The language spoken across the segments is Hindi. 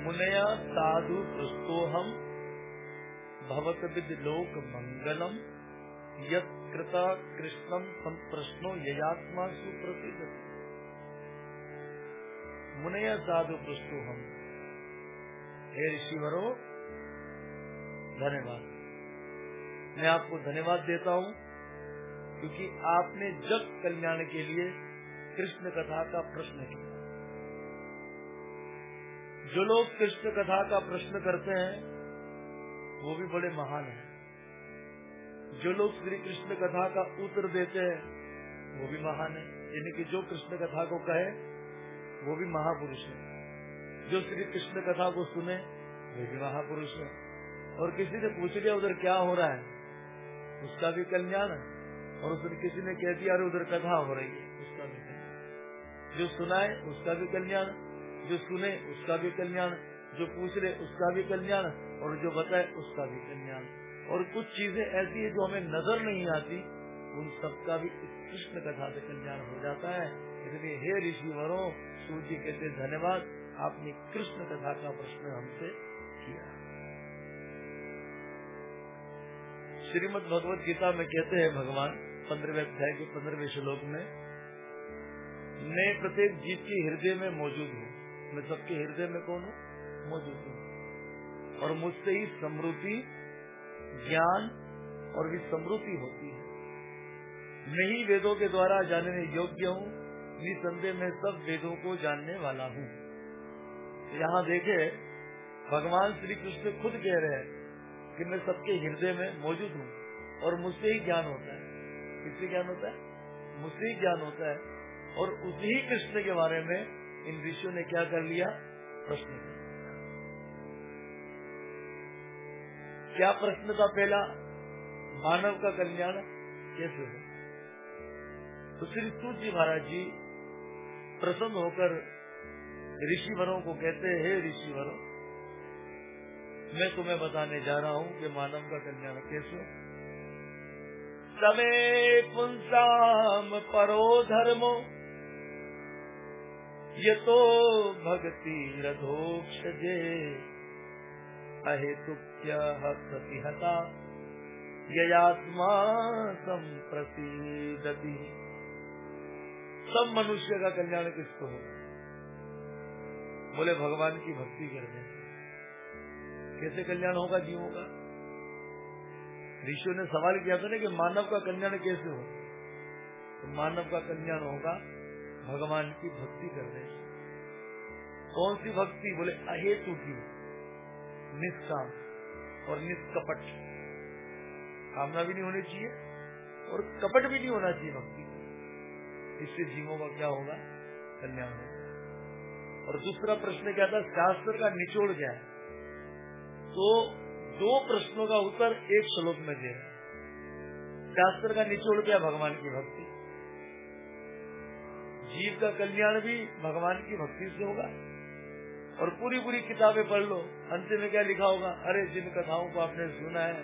मुनया साधु प्रस्तोहम भवत विद लोक मंगलम। यत कृष्णम संप्रश्नो ययात्मा सुप्रसिद्ध। मुनया साधु प्रस्तोहम हे ऋषिवरो, धन्यवाद। मैं आपको धन्यवाद देता हूँ, क्योंकि आपने जग कल्याण के लिए कृष्ण कथा का प्रश्न किया। जो लोग कृष्ण कथा का प्रश्न करते हैं, वो भी बड़े महान हैं। जो लोग श्री कृष्ण कथा का उत्तर देते हैं, वो भी महान है। यानी कि जो कृष्ण कथा को कहे, वो भी महापुरुष है। जो श्री कृष्ण कथा को सुने, वो भी महापुरुष है। और किसी ने पूछ लिया, उधर क्या हो रहा है? उसका भी कल्याण है। और उस किसी ने कह दिया, अरे, उधर कथा हो रही है। उसका भी जो सुनाए, उसका भी कल्याण। जो सुने, उसका भी कल्याण, जो पूछ ले उसका भी कल्याण, और जो बताए, उसका भी कल्याण। और कुछ चीज़ें ऐसी है जो हमें नज़र नहीं आती, उन सबका भी कृष्ण कथा से कल्याण हो जाता है। इसलिए हे ऋषि वरों सूर्य कहते धन्यवाद। आपने कृष्ण कथा का प्रश्न हमसे किया। श्रीमद भगवत गीता में कहते हैं भगवान, पंद्रहवें अध्याय के पंद्रहवें श्लोक में, मैं प्रत्येक जीव के हृदय में मौजूद हूँ। मैं सबके हृदय में कौन हूँ? मौजूद हूँ? और मुझसे ही समृद्धि, ज्ञान और भी समृद्धि होती है। मैं ही वेदों के द्वारा जानने योग्य हूँ, निसंदेह में सब वेदों को जानने वाला हूँ। यहाँ देखे, भगवान श्री कृष्ण खुद कह रहे हैं कि मैं सबके हृदय में मौजूद हूँ और मुझसे ही ज्ञान होता है। किससे ज्ञान होता है? मुझसे ही ज्ञान होता है। और उसी कृष्ण के बारे में इन ऋषियों ने क्या कर लिया? प्रश्न क्या। प्रश्न था पहला? मानव का कल्याण कैसे हो? तो श्री सूर्य महाराज जी प्रसन्न होकर ऋषि वरों को कहते, हैं हे ऋषि वरों मैं तुम्हें बताने जा रहा हूँ कि मानव का कल्याण कैसे समय पुंसाम परो धर्मो ये तो भक्ति रधोक्षजे अहेतुक्य प्रतिहता ययात्मा संप्रसिदति। सब मनुष्य का कल्याण किसको हो? बोले, भगवान की भक्ति करने। कैसे कल्याण होगा जीवों का? ऋषियों ने सवाल किया था ना कि मानव का कल्याण कैसे हो तो मानव का कल्याण होगा भगवान की भक्ति करने। कौन सी भक्ति? बोले, अहेतु की। निष्काम और निष्कपट। कामना भी नहीं होनी चाहिए और कपट भी नहीं होना चाहिए भक्ति इससे जीवों का क्या होगा? कल्याण होगा। और दूसरा प्रश्न क्या था? शास्त्र का निचोड़ क्या है? तो दो प्रश्नों का उत्तर एक श्लोक में दे शास्त्र का निचोड़ क्या भगवान की भक्ति। जीव का कल्याण भी भगवान की भक्ति से होगा। और पूरी पूरी किताबें पढ़ लो, अंत में क्या लिखा होगा? अरे, जिन कथाओं को आपने सुना है,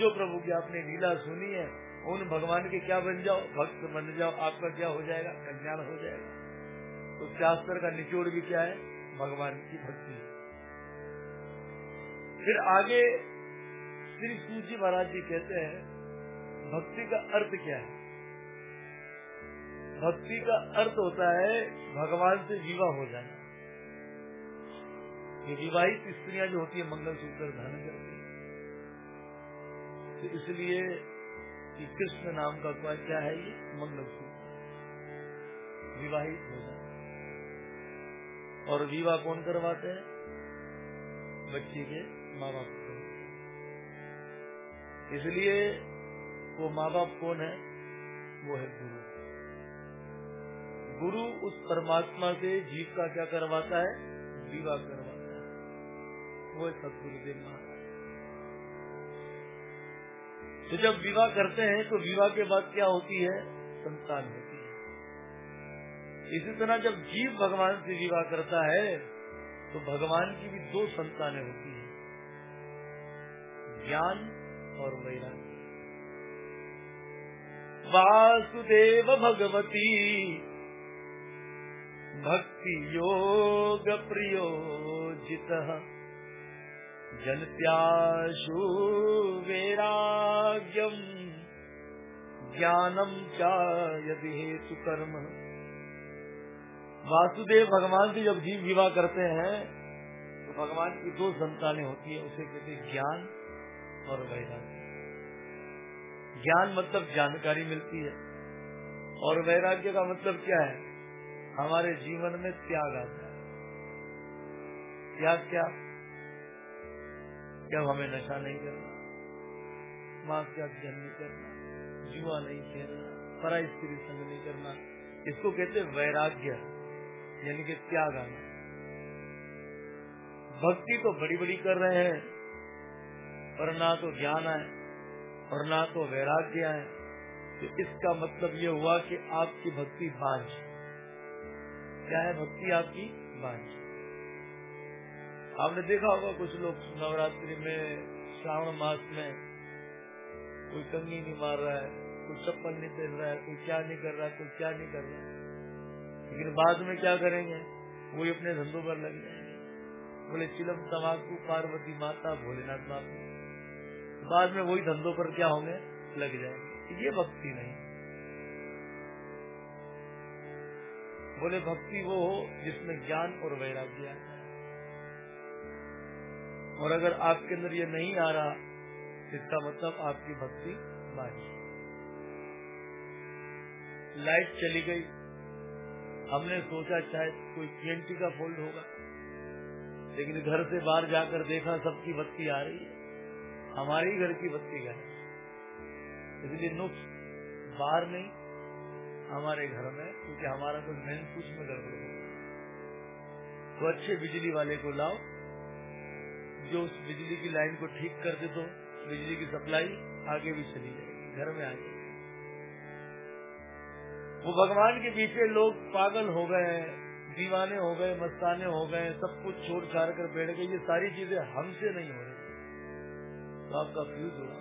जो प्रभु की आपने लीला सुनी है, उन भगवान के क्या बन जाओ? भक्त बन जाओ, आपका क्या हो जाएगा? कल्याण हो जाएगा। तो शास्त्र का निचोड़ भी क्या है? भगवान की भक्ति। फिर आगे श्री सूजी महाराज जी कहते हैं, भक्ति का अर्थ क्या है? भक्ति का अर्थ होता है भगवान से विवाह हो जाना। ये विवाहित स्त्रियाँ जो होती है, मंगल सूत्र धारण करती है। तो इसलिए कि कृष्ण नाम का क्या है ये? मंगल सूत्र विवाहित हो जाना। और विवाह कौन करवाते हैं? बच्चे के माँ बाप को। इसलिए वो माँ बाप कौन है? वो है गुरु। गुरु उस परमात्मा से जीव का क्या करवाता है? विवाह करवाता है। वो सदगुरुदेव महाराज। तो जब विवाह करते हैं तो विवाह के बाद क्या होती है? संतान होती है। इसी तरह जब जीव भगवान से विवाह करता है तो भगवान की भी दो संतानें होती है। ज्ञान और वैराग्य। वासुदेव भगवती भक्ति योग प्रियो वर्जित जन त्याशु वैराग्यम ज्ञानम क्या यदि हेतु कर्म। वासुदेव भगवान से जब जीव विवाह करते हैं तो भगवान की दो संतानें होती है, उसे कहते ज्ञान और वैराग्य। ज्ञान मतलब जानकारी मिलती है, और वैराग्य का मतलब क्या है? हमारे जीवन में त्याग आता है। त्याग क्या? क्या हमें नशा नहीं करना, माँ क्या जन नहीं करना, जुआ नहीं खेलना परा स्त्री संग नहीं करना, इसको कहते वैराग्य, यानी कि त्याग आना। भक्ति तो बड़ी बड़ी कर रहे हैं, पर ना तो ज्ञान आए, और ना तो वैराग्य आए। तो इसका मतलब ये हुआ कि आपकी भक्ति बांझ क्या है भक्ति आपकी? बांझ आपने देखा होगा कुछ लोग नवरात्रि में, श्रावण मास में, कोई कंगी नहीं मार रहा है, कोई चप्पल नहीं पहन रहा है, कोई क्या नहीं कर रहा है कोई क्या नहीं कर रहा है। लेकिन बाद में क्या करेंगे? वो अपने धंधों पर लग जाएँगे। बोले, चिलम तमाकू पार्वती माता भोलेनाथ बाबू बाद में वही धंधों पर क्या होंगे? लग जाएँगे। ये भक्ति नहीं। बोले, भक्ति वो हो जिसमें ज्ञान और वैराग्य आ और अगर आपके अंदर ये नहीं आ रहा इसका मतलब आपकी भक्ति बारी लाइट चली गई। हमने सोचा शायद कोई पीएनटी का फोल्ड होगा, लेकिन घर से बाहर जाकर देखा सबकी बत्ती आ रही है। हमारे ही घर की बत्ती गए इसलिए नुक्स बाहर नहीं हमारे घर में, क्योंकि हमारा कोई मेन कुछ में गड़बड़ हो। तो अच्छे बिजली वाले को लाओ, जो उस बिजली की लाइन को ठीक कर दे तो बिजली की सप्लाई आगे भी चली जाएगी, घर में आ जाएगी वो भगवान के पीछे लोग पागल हो गए, दीवाने हो गए, मस्ताने हो गए, सब कुछ छोड़ छाड़ कर बैठ गए, ये सारी चीज़ें हमसे नहीं हो रही। तो आपका फ्यूज हुआ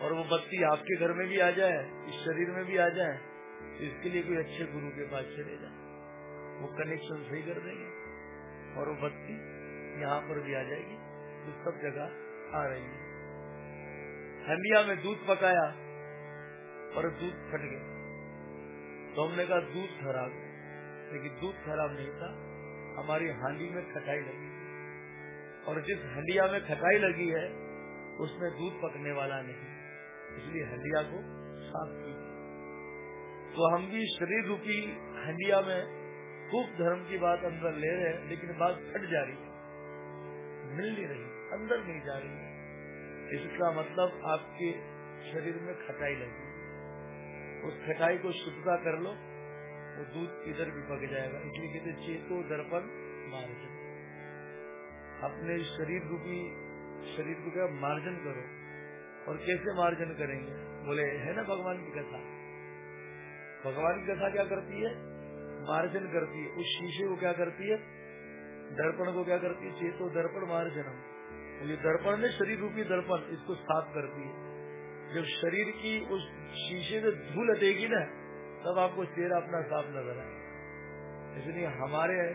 और वो बत्ती आपके घर में भी आ जाए, इस शरीर में भी आ जाए तो इसके लिए कोई अच्छे गुरु के पास चले जाए। वो कनेक्शन सही कर देंगे और वो बत्ती यहाँ पर भी आ जाएगी तो सब जगह आ रही है। हंडिया में दूध पकाया और दूध फट गया। तो हमने कहा, दूध खराब लेकिन दूध खराब नहीं था, हमारी हांडी में खटाई लगी। और जिस हंडिया में खटाई लगी है, उसमें दूध पकने वाला नहीं। इसलिए हंडिया को साफ़ की तो हम भी शरीर रूपी हंडिया में खूब धर्म की बात अंदर ले रहे हैं, लेकिन बात फट जा रही है। मिल नहीं रही, अंदर नहीं जा रही है। इसका मतलब आपके शरीर में खटाई लगी। उस खटाई को शुद्धता कर लो, वो दूध इधर भी पक जाएगा। इसलिए कहते चेतो दर्पण मार्जन। अपने शरीर रूपी, शरीर को क्या मार्जन करो। और कैसे मार्जन करेंगे? बोले, है ना भगवान की कथा? भगवान की कथा क्या करती है? मार्जन करती है। उस शीशे को क्या करती है? दर्पण को क्या करती है? चेतो दर्पण मार्जनम। ये दर्पण ने शरीर रूपी दर्पण इसको साफ़ करती है। जब शरीर की उस शीशे से धूल हटेगी ना, तब आपको चेहरा अपना साफ़ नज़र आएगा। इसलिए हमारे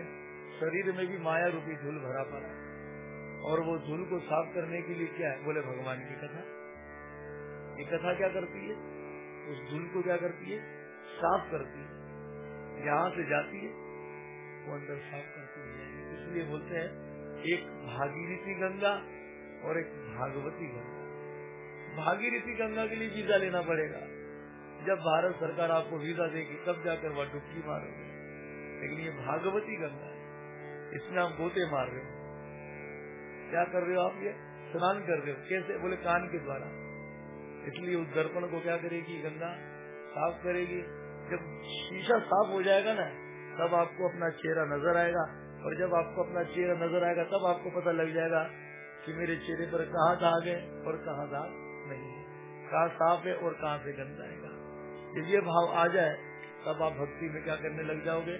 शरीर में भी माया रूपी धूल भरा पड़ा है। और वो धूल को साफ़ करने के लिए क्या है? बोले, भगवान की कथा। ये कथा क्या करती है? उस धूल को क्या करती है? साफ़ करती है। यहाँ से जाती है। वो अंदर साफ़ करती है। इसलिए बोलते हैं, एक भागीरथी गंगा और एक भागवती गंगा। भागीरथी गंगा के लिए वीज़ा लेना पड़ेगा। जब भारत सरकार आपको वीज़ा देगी, तब जाकर वह डुबकी मारोगे। लेकिन ये भागवती गंगा है। इसमें आप गोते मार रहे हो। क्या कर रहे हो आप ये? स्नान कर रहे हो। कैसे? बोले, कान के द्वारा। इसलिए उस दर्पण को क्या करेगी, गंगा साफ़ करेगी। जब शीशा साफ़ हो जाएगा ना, तब आपको अपना चेहरा नज़र आएगा। और जब आपको अपना चेहरा नज़र आएगा, तब आपको पता लग जाएगा कि मेरे चेहरे पर कहाँ दाग है और कहाँ दाग नहीं है। कहाँ साफ़ है और कहाँ से गंदा आएगा। जब ये भाव आ जाए, तब आप भक्ति में क्या करने लग जाओगे?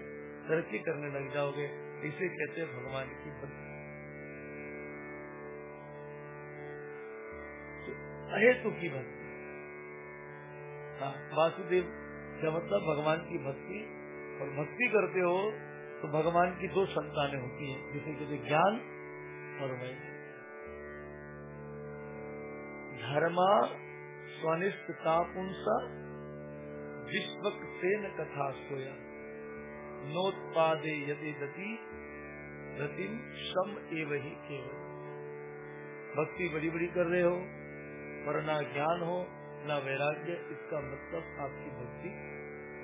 तरक्की करने लग जाओगे। इसे कहते हैं भगवान की भक्ति। अहेतु की भक्ति? वासुदेव, क्या मतलब? भगवान की भक्ति? और भक्ति करते हो तो तो भगवान की दो संतानें होती हैं, जिसे कहते ज्ञान और वैज्ञान धर्मा स्वनिष्ठता पुंसा विश्वक सेन कथा सोया। नोत्पादे यदि गति रतिम श्रम एवं ही केवल। भक्ति बड़ी बड़ी कर रहे हो पर ना ज्ञान हो, ना वैराग्य, इसका मतलब आपकी भक्ति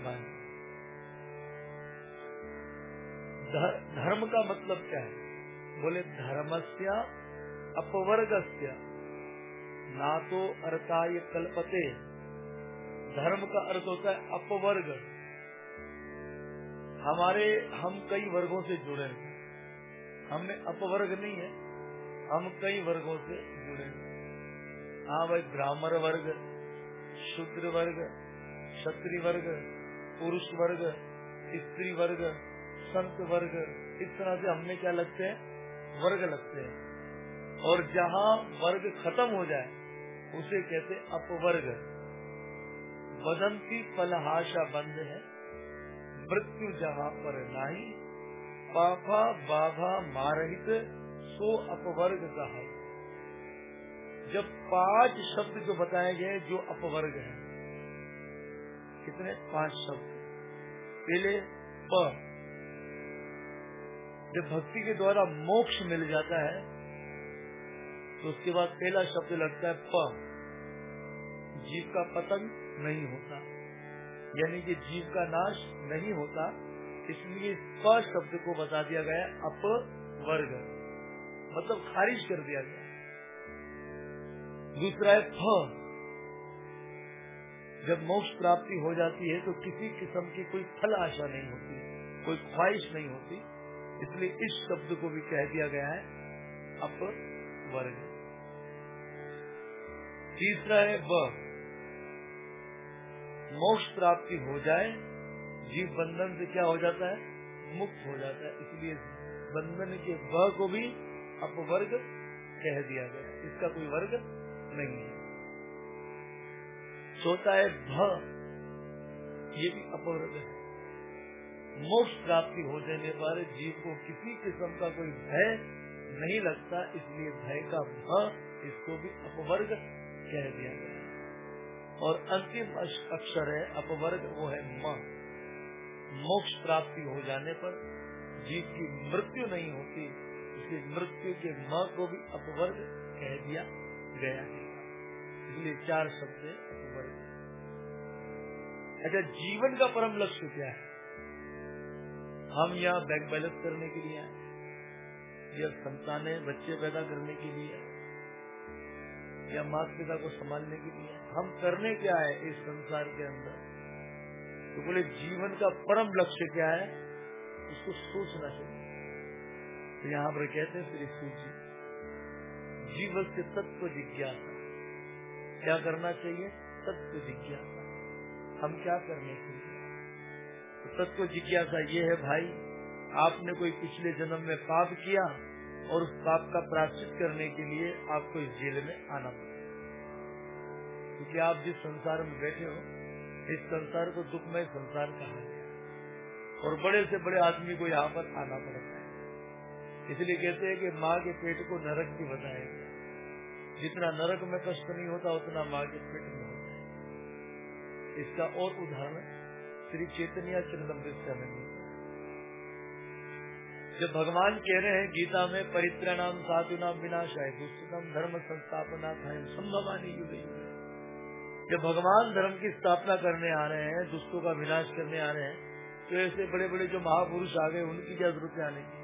मानी धर्म का मतलब क्या है? बोले, धर्मस्या अपवर्गस्य। ना तो अर्थाय कल्पते। धर्म का अर्थ होता है अपवर्ग। हमारे, हम कई वर्गों से जुड़े हैं। हमें अपवर्ग नहीं है, हम कई वर्गों से जुड़े हाँ। भाई, ब्राह्मण वर्ग, शूद्र वर्ग, क्षत्रिय वर्ग, पुरुष वर्ग, स्त्री वर्ग, संत वर्ग, इस तरह से हमें क्या लगते हैं? वर्ग लगते हैं। और जहाँ वर्ग खत्म हो जाए, उसे कहते अपवर्ग। वदंती फलहाशा बंद है, मृत्यु जहाँ पर नहीं, पापा बाधा मारहित, सो अपवर्ग का कहा। जब पाँच शब्द जो बताए गए, जो अपवर्ग है। कितने? पाँच शब्द। पहले प। जब भक्ति के द्वारा मोक्ष मिल जाता है तो उसके बाद पहला शब्द लगता है प। जीव का पतन नहीं होता। यानी कि जीव का नाश नहीं होता। इसलिए प शब्द को बता दिया गया अपवर्ग। मतलब खारिज कर दिया गया। दूसरा है फ जब मोक्ष प्राप्ति हो जाती है तो किसी किस्म की कोई फल आशा नहीं होती, कोई ख्वाहिश नहीं होती। इसलिए इस शब्द को भी कह दिया गया है अप वर्ग तीसरा है व। मोक्ष प्राप्ति हो जाए, जीव बंधन से क्या हो जाता है? मुक्त हो जाता है। इसलिए बंधन के व को भी अपवर्ग कह दिया गया इसका कोई वर्ग? नहीं है। सोता है, भ, ये भी अपवर्ग है। मोक्ष प्राप्ति हो जाने पर जीव को किसी किस्म का कोई भय नहीं लगता, इसलिए भय का भ इसको भी अपवर्ग कह दिया गया और अंतिम अक्षर है, अपवर्ग, वो है म। मोक्ष प्राप्ति हो जाने पर जीव की मृत्यु नहीं होती, इसलिए मृत्यु के म को भी अपवर्ग कह दिया गया। इसलिए चार शब्द अच्छा जीवन का परम लक्ष्य क्या है? हम यहाँ बैंक बैलेंस करने के लिए आए या संतानें बच्चे पैदा करने के लिए या माता पिता को संभालने के लिए हम करने क्या है इस संसार के अंदर? तो बोले, जीवन का परम लक्ष्य क्या है? उसको सोचना चाहिए। तो यहाँ पर कहते हैं, श्री सूची जीवन से तत्व जिज्ञासा। क्या करना चाहिए? तत्व जिज्ञासा। हम क्या करने के तो तत्व जिज्ञासा ये है, भाई, आपने कोई पिछले जन्म में पाप किया और उस पाप का प्राश्चित करने के लिए आपको इस जेल में आना पड़ा। क्योंकि आप जिस संसार में बैठे हो, इस संसार को दुखमय संसार कहा गया और बड़े से बड़े आदमी को यहाँ पर आना पड़ता है इसलिए कहते हैं कि माँ के पेट को नरक भी बताया गया जितना नरक में कष्ट नहीं होता, उतना माँ के पेट में होता है। इसका और उदाहरण श्री चैतन्य चरदमृत से हमें जब भगवान कह रहे हैं, गीता में परित्राणाम साधु नाम विनाश है दुष्टम धर्म संस्थापना था संभवानी युग जब भगवान धर्म की स्थापना करने आ रहे हैं, दुष्टों का विनाश करने आ रहे हैं तो ऐसे बड़े बड़े जो महापुरुष आ गए, उनकी क्या ज़रूरत आने की?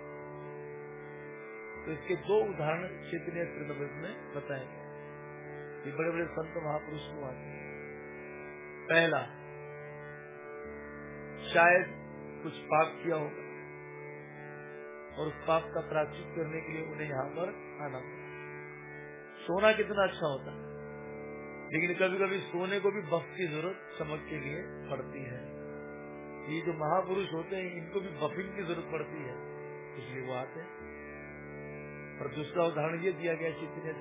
तो इसके दो उदाहरण चैतन्य त्रिनवृत में बताए। गए ये बड़े बड़े संत महापुरुष को आते हैं। पहला, शायद कुछ पाप किया होगा और उस पाप का प्राचित करने के लिए उन्हें यहाँ पर आना सोना कितना अच्छा होता है, लेकिन कभी कभी सोने को भी बफ की ज़रूरत चमक के लिए पड़ती है। ये जो महापुरुष होते हैं, इनको भी बफिंग की ज़रूरत पड़ती है, इसलिए वो आते हैं। और दूसरा उदाहरण ये दिया गया चित्र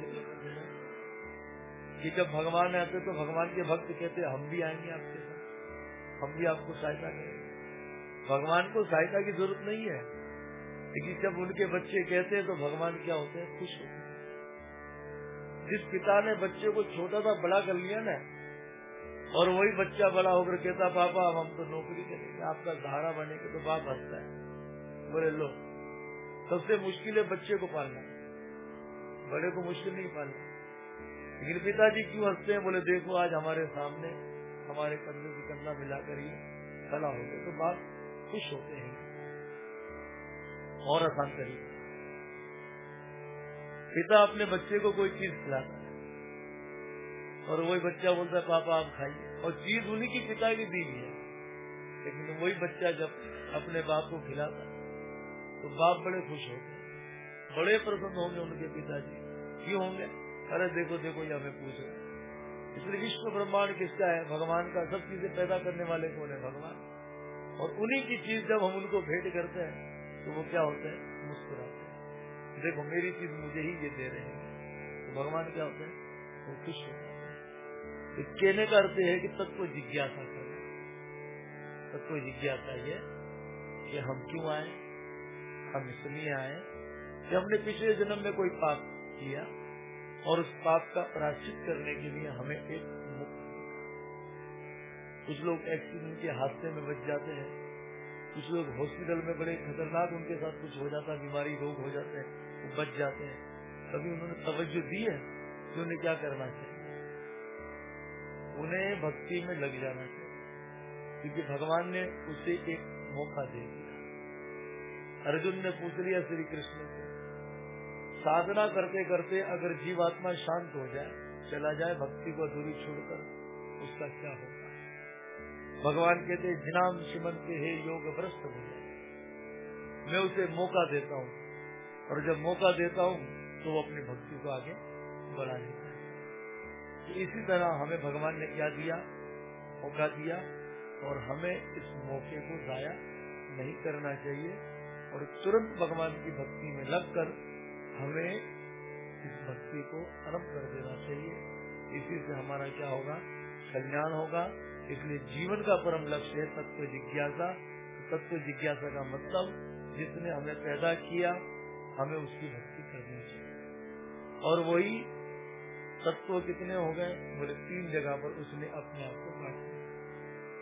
कि जब भगवान आते तो भगवान के भक्त कहते, हम भी आएँगे आपके साथ। हम भी आपको सहायता करेंगे। भगवान को सहायता की ज़रूरत नहीं है। लेकिन जब उनके बच्चे कहते हैं तो भगवान क्या होते हैं? खुश होते हैं। जिस पिता ने बच्चे को छोटा सा बड़ा कर लिया ना, और वही बच्चा बड़ा होकर कहता, पापा, अब हम तो नौकरी करेंगे। आपका सहारा बनेंगे तो बाप हंसता है। बोले, लो सबसे मुश्किल है बच्चे को पालना। बड़े को मुश्किल नहीं पालना। लेकिन पिताजी क्यों हँसते हैं? बोले, देखो, आज हमारे सामने हमारे कंधे से कंधा मिलाकर ही खड़ा हो गया तो बाप खुश होते हैं। और आसान तरीके पिता अपने बच्चे को कोई चीज़ खिलाता है और वही बच्चा बोलता है, पापा, आप खाइए। और चीज़ उन्हीं की पिता की दी है। लेकिन वही बच्चा जब अपने बाप को खिलाता तो बाप बड़े खुश होते बड़े प्रसन्न होंगे उनके पिताजी। क्यों होंगे? अरे देखो देखो, ये हमें पूछ रहे इसलिए विश्व ब्रह्मांड किसका है? भगवान का। सब चीज़ें पैदा करने वाले कौन है? भगवान। और उन्हीं की चीज़ जब हम उनको भेंट करते हैं तो वो क्या होते हैं? मुस्कुराते हैं। देखो, मेरी चीज़ मुझे ही ये दे रहे हैं। तो भगवान क्या होते हैं? वो खुश होते हैं। तो कहने का अर्थ है कि तत्व जिज्ञासा करें। तत्व जिज्ञासा ये कि हम क्यों आए? हम इसलिए आए कि हमने पिछले जन्म में कोई पाप किया और उस पाप का प्राश्चित करने के लिए हमें एक कुछ लोग एक्सीडेंट के हादसे में बच जाते हैं। कुछ लोग हॉस्पिटल में बड़े खतरनाक उनके साथ कुछ हो जाता है बीमारी, रोग हो जाते हैं, वो बच जाते हैं। कभी उन्होंने तवज्जो दी है कि उन्हें क्या करना चाहिए। उन्हें भक्ति में लग जाना चाहिए, क्योंकि भगवान ने उसे एक मौका दे दिया। अर्जुन ने पूछ लिया श्री कृष्ण से, साधना करते करते अगर जीवात्मा शांत हो जाए, चला जाए, भक्ति को दूरी छोड़कर, उसका क्या होगा? भगवान कहते, जिनाम सिमन के हे योग भ्रष्ट हो जाए। मैं उसे मौका देता हूँ, और जब मौका देता हूँ तो वो अपनी भक्ति को आगे बढ़ा लेता है। इसी तरह हमें भगवान ने क्या दिया? मौका दिया, और हमें इस मौके को जाया नहीं करना चाहिए। और तुरंत भगवान की भक्ति में लगकर हमें इस भक्ति को आरंभ कर देना चाहिए। इसी से हमारा क्या होगा? कल्याण होगा। इसलिए जीवन का परम लक्ष्य है तत्व जिज्ञासा। तत्व जिज्ञासा का मतलब जिसने हमें पैदा किया, हमें उसकी भक्ति करनी चाहिए। और वही तत्व कितने हो गए? बोले, तीन जगह पर उसने अपने आप को बांट दिया।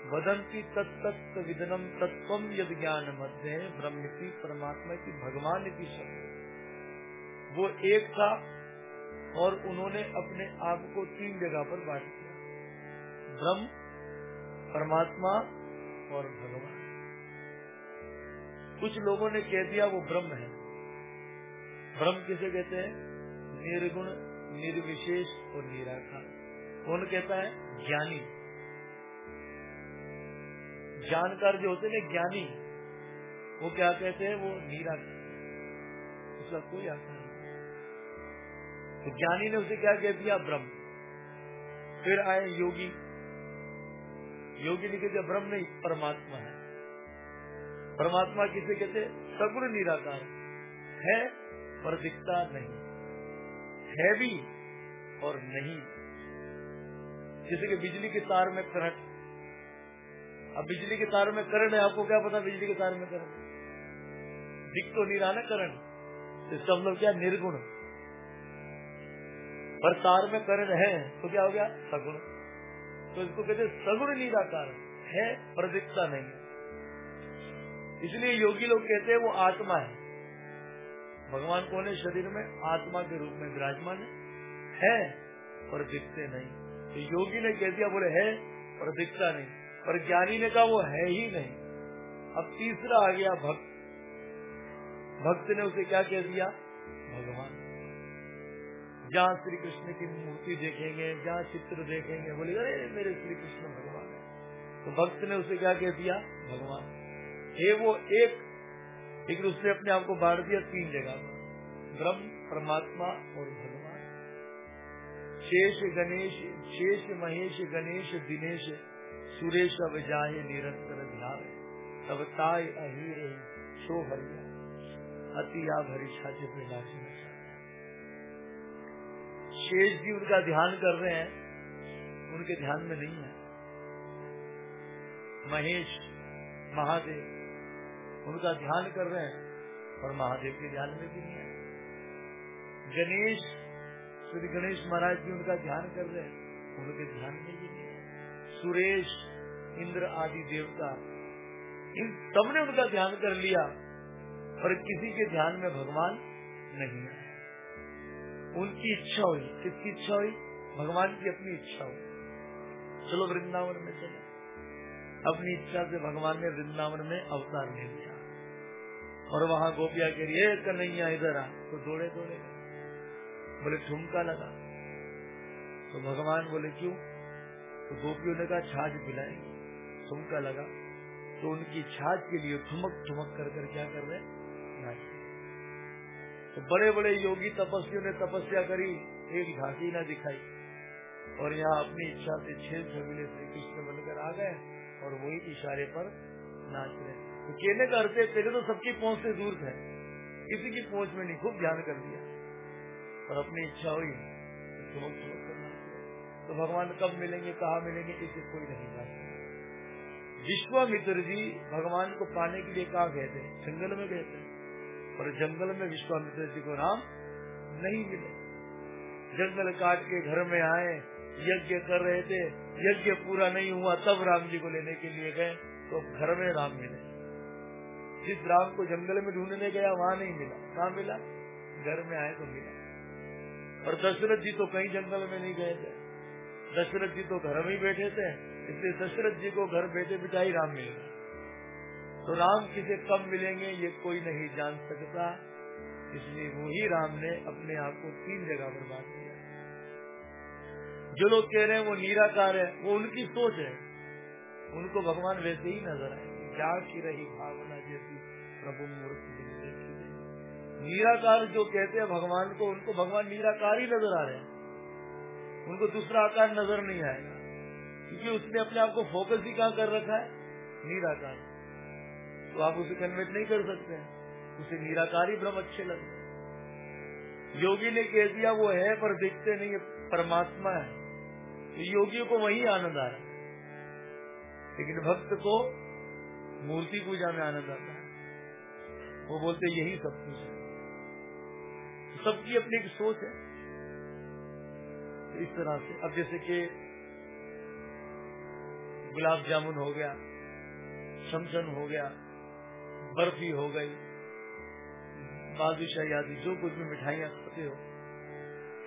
वदंती तत्त विदनम तत्व यद ज्ञान मध्य ब्रह्म की परमात्मा की भगवान की शब्द। वो एक था और उन्होंने अपने आप को तीन जगह पर बांट दिया। ब्रह्म, परमात्मा और भगवान। कुछ लोगों ने कह दिया, वो ब्रह्म है। ब्रह्म किसे कहते हैं? निर्गुण, निर्विशेष और निराकार। कौन कहता है? ज्ञानी। जानकार जो होते हैं, ज्ञानी, वो क्या कहते हैं, वो निराकार उसका कोई आकार नहीं। तो ज्ञानी ने उसे क्या कह दिया? ब्रह्म। फिर आए योगी। योगी ने कहते ब्रह्म नहीं, परमात्मा है। परमात्मा किसे कहते सगुण निराकार। है पर दिखता नहीं। है भी और नहीं। जैसे कि बिजली के तार में करंट अब बिजली के तार में करंट है, आपको क्या पता बिजली के तार में करंट दिख तो नहीं रहा ना करंट। इसका मतलब क्या? निर्गुण। पर तार में करंट है तो क्या हो गया? सगुण। तो इसको कहते सगुण निराकार है, पर दिखता नहीं। इसलिए योगी लोग कहते हैं वो आत्मा है। भगवान कौन है? शरीर में आत्मा के रूप में विराजमान है, पर दिखते नहीं। तो योगी ने कह दिया, बोले, है, पर दिखता नहीं। पर ज्ञानी ने कहा, वो है ही नहीं। अब तीसरा आ गया भक्त। भक्त ने उसे क्या कह दिया? भगवान। जहाँ श्री कृष्ण की मूर्ति देखेंगे, जहाँ चित्र देखेंगे, बोले, अरे, मेरे श्री कृष्ण भगवान है। तो भक्त ने उसे क्या कह दिया? भगवान। हे वो एक, लेकिन उसने अपने आप को बांट दिया तीन जगह पर। ब्रह्म, परमात्मा और भगवान। शेष गणेश, शेष महेश, गणेश, दिनेश सुरेश अब जाए निरंतर ध्यान। तब ताय अहीरे शो हरिया अति आ भरी छाचे पे शेष जी उनका ध्यान कर रहे हैं। उनके ध्यान में नहीं है। महेश, महादेव, उनका ध्यान कर रहे हैं और महादेव के ध्यान में भी नहीं है। गणेश, श्री गणेश महाराज जी उनका ध्यान कर रहे हैं। उनके ध्यान में सुरेश, इंद्र आदि देवता। इन सबने उनका ध्यान कर लिया, पर किसी के ध्यान में भगवान नहीं है उनकी इच्छा हुई। किसकी इच्छा हुई? भगवान की अपनी इच्छा हुई। चलो वृंदावन में चले। अपनी इच्छा से भगवान ने वृंदावन में अवतार ले लिया। और वहाँ गोपिया के लिए कन्हैया, इधर आ। तो दौड़े दौड़े बोले, ठुमका लगा। तो भगवान बोले, क्यों? तो गोपियों ने कहा, छाछ पिलाएँगे। ठुमका लगा। तो उनकी छाछ के लिए ठुमक ठुमक कर कर क्या कर रहे? तो बड़े बड़े योगी तपस्वियों ने तपस्या करी, एक झांकी न दिखाई। और यहाँ अपनी इच्छा से छह छबीले श्री कृष्ण बनकर आ गए और वही इशारे पर नाच रहे। तो कहने का अर्थ पहले तो सबकी पहुँच से दूर थे। किसी की पहुँच में नहीं, खूब ध्यान कर दिया। और अपनी इच्छा हुई। तो तो भगवान कब मिलेंगे, कहा मिलेंगे इसे कोई नहीं जानता। विश्वामित्र जी भगवान को पाने के लिए कहा गए थे? जंगल में गए थे। और जंगल में विश्वामित्र जी को राम नहीं मिले। जंगल काट के घर में आए, यज्ञ कर रहे थे। यज्ञ पूरा नहीं हुआ, तब राम जी को लेने के लिए गए तो घर में राम मिले। जिस राम को जंगल में ढूँढने गया, वहाँ नहीं मिला। कहाँ मिला? घर में आए तो मिला। और दशरथ जी तो कहीं जंगल में नहीं गए थे। दशरथ जी तो घर में ही बैठे थे, इसलिए दशरथ जी को घर बैठे बिठा ही राम मिल। तो राम किसे कब मिलेंगे ये कोई नहीं जान सकता, इसलिए वो ही राम ने अपने आप को तीन जगह पर बांट दिया। जो लोग कह रहे हैं वो निराकार है, वो उनकी सोच है। उनको भगवान वैसे ही नज़र आए क्या की रही भावना जैसी प्रभु मूर्ति निराकार जो कहते हैं भगवान को, उनको भगवान निराकार ही नज़र आ रहे हैं। उनको दूसरा आकार नज़र नहीं आएगा क्योंकि उसने अपने आप को फोकस ही कहा कर रखा है? निराकार। तो आप उसे कन्वर्ट नहीं कर सकते उसे निराकार ही ब्रह्म अच्छे लगते योगी ने कह दिया, वो है पर दिखते नहीं परमात्मा है। तो योगियों को वही आनंद आ रहा है लेकिन भक्त को मूर्ति पूजा में आनंद आता है। वो बोलते, यही सब कुछ है। सबकी अपनी एक सोच है। इस तरह से। अब जैसे कि गुलाब जामुन हो गया समसन हो गया, बर्फ़ी हो गई बादशाही आदि, जो कुछ भी मिठाइयाँ खाते हो,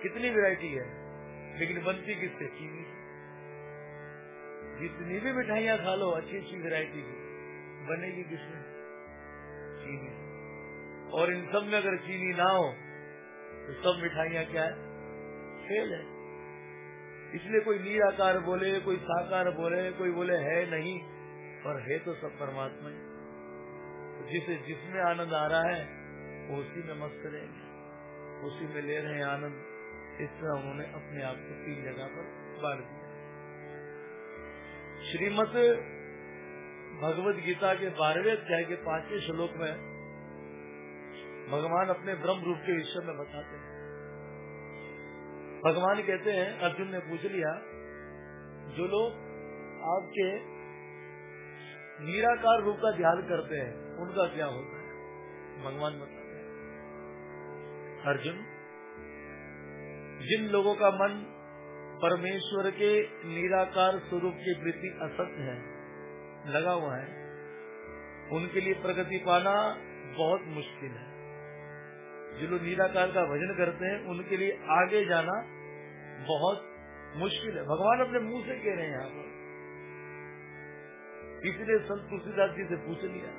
कितनी वैरायटी है। लेकिन बनती किससे? चीनी। जितनी भी मिठाइयाँ खा लो अच्छी अच्छी वैरायटी की। बनेगी किसमें? चीनी। और इन सब में अगर चीनी ना हो तो सब मिठाइयाँ क्या है? फेल है। इसलिए कोई निराकार बोले, कोई साकार बोले, कोई बोले, है नहीं, पर है तो सब परमात्मा ही। तो जिसे जिसमें आनंद आ रहा है, वो उसी में मस्त रहेंगे। उसी में ले रहे हैं आनंद। इस तरह उन्होंने अपने आप को तीन जगह पर बांट दिया। श्रीमद भगवत गीता के बारहवें अध्याय के पाँचवें श्लोक में भगवान अपने ब्रह्म रूप के विषय में बताते हैं। भगवान कहते हैं, अर्जुन ने पूछ लिया, जो लोग आपके निराकार रूप का ध्यान करते हैं, उनका क्या होता है? भगवान बताते हैं, अर्जुन, जिन लोगों का मन परमेश्वर के निराकार स्वरूप के प्रति असत्य है, लगा हुआ है, उनके लिए प्रगति पाना बहुत मुश्किल है। जो लोग निराकार का भजन करते हैं, उनके लिए आगे जाना बहुत मुश्किल है। भगवान अपने मुँह से कह रहे हैं यहाँ पर। इसलिए संत तुलसीदास जी से पूछ लिया,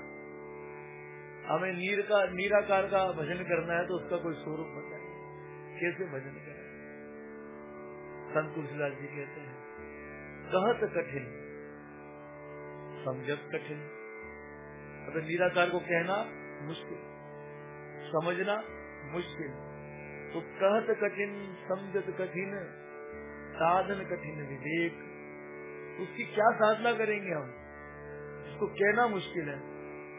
हमें नीर का निराकार का भजन करना है तो उसका कोई स्वरूप बताइए। कैसे भजन करें? संत तुलसीदास जी कहते हैं, कहत कठिन, समझत कठिन। अगर निराकार को कहना मुश्किल, समझना मुश्किल। तो कहत कठिन, समझत कठिन, साधन कठिन विवेक। उसकी क्या साधना करेंगे हम? जिसको कहना मुश्किल है,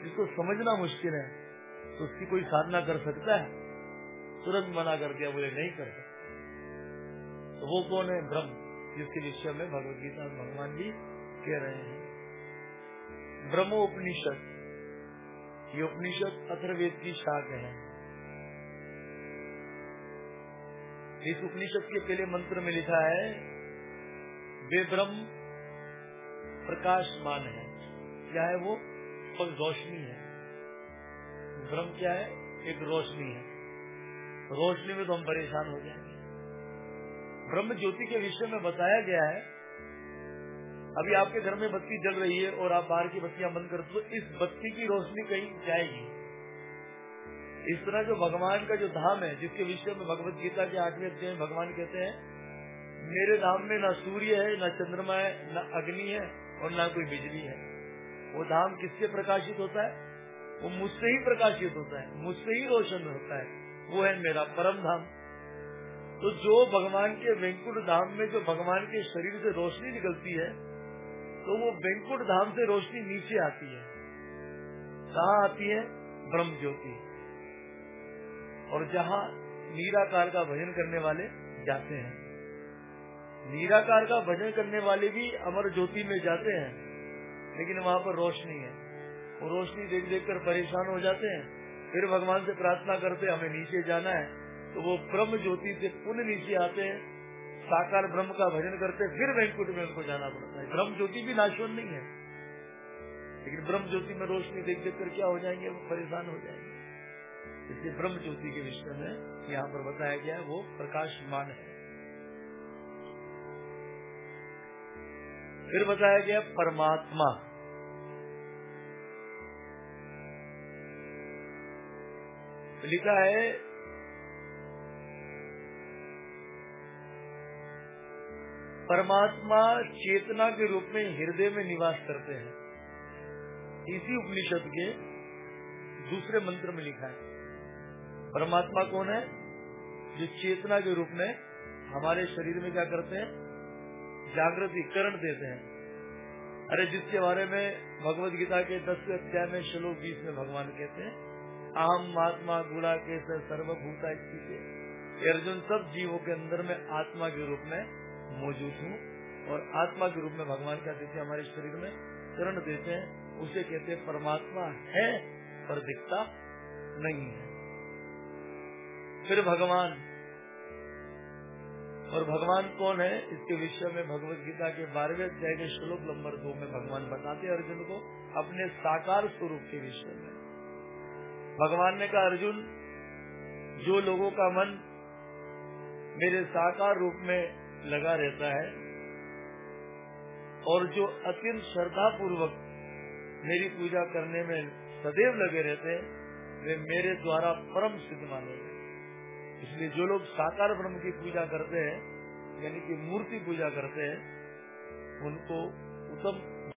जिसको समझना मुश्किल है तो उसकी कोई साधना कर सकता है? तुरंत मना कर दिया, बोले, नहीं कर सकता। तो वो कौन है? ब्रह्म, जिसके विषय में भगवत गीता भगवान जी कह रहे हैं। ब्रह्मोपनिषद। ये उपनिषद अथर्वेद की शाख है। इस उपनिषद के पहले मंत्र में लिखा है वे ब्रह्म प्रकाशमान है। क्या है वो? और रोशनी है। ब्रह्म क्या है? एक रोशनी है। रोशनी में तो हम परेशान हो जाएँगे। ब्रह्म ज्योति के विषय में बताया गया है। अभी आपके घर में बत्ती जल रही है और आप बाहर की बत्तियाँ बंद कर दो तो इस बत्ती की रोशनी कहीं जाएगी? इस तरह जो भगवान का जो धाम है, जिसके विषय में भगवत गीता के आठवें अध्याय भगवान कहते हैं, मेरे धाम में न सूर्य है, न चंद्रमा है, न अग्नि है और न कोई बिजली है। वो धाम किससे प्रकाशित होता है? वो मुझसे ही प्रकाशित होता है, मुझसे ही रोशन होता है। वो है मेरा परम धाम। तो जो भगवान के वेंकुट धाम में जो भगवान के शरीर से रोशनी निकलती है तो वो वेंकुट धाम से रोशनी नीचे आती है। कहा आती है? ब्रह्म ज्योति और जहाँ निराकार का भजन करने वाले जाते हैं। निराकार का भजन करने वाले भी अमर ज्योति में जाते हैं, लेकिन वहाँ पर रोशनी है। वो रोशनी देख देख कर परेशान हो जाते हैं। फिर भगवान से प्रार्थना करते हमें नीचे जाना है। तो वो ब्रह्म ज्योति से पुनः नीचे आते हैं। साकार ब्रह्म का भजन करते फिर वैकुंठ में उनको जाना पड़ता है। ब्रह्म ज्योति भी नाशवन नहीं है। लेकिन ब्रह्म ज्योति में रोशनी देख देख कर क्या हो जाएँगे? वो परेशान हो जाएँगे। इसलिए ब्रह्म ज्योति के विषय में यहाँ पर बताया गया वो प्रकाशमान है। फिर बताया गया परमात्मा। लिखा है, परमात्मा चेतना के रूप में हृदय में निवास करते हैं। इसी उपनिषद के दूसरे मंत्र में लिखा है। परमात्मा कौन है? जो चेतना के रूप में हमारे शरीर में क्या करते हैं? जागृति करण देते हैं। अरे, जिसके बारे में भगवत गीता के दसवें अध्याय में श्लोक बीस में भगवान कहते हैं, अहम महात्मा गुड़ा के सर्वभूता अर्जुन सब जीवों के अंदर में आत्मा के रूप में मौजूद हूँ और आत्मा के रूप में भगवान क्या देते हैं? हमारे शरीर में शरण देते हैं। उसे कहते हैं परमात्मा है, पर दिखता नहीं है। फिर भगवान। और भगवान कौन है? इसके विषय में भगवत गीता के बारहवें अध्याय के श्लोक नंबर दो में भगवान बताते अर्जुन को अपने साकार स्वरूप के विषय में। भगवान ने कहा, अर्जुन, जो लोगों का मन मेरे साकार रूप में लगा रहता है और जो अत्यंत श्रद्धा पूर्वक मेरी पूजा करने में सदैव लगे रहते हैं, वे मेरे द्वारा परम सिद्ध माने इसलिए जो लोग साकार ब्रह्म की पूजा करते हैं, यानी कि मूर्ति पूजा करते हैं, उनको उत्तम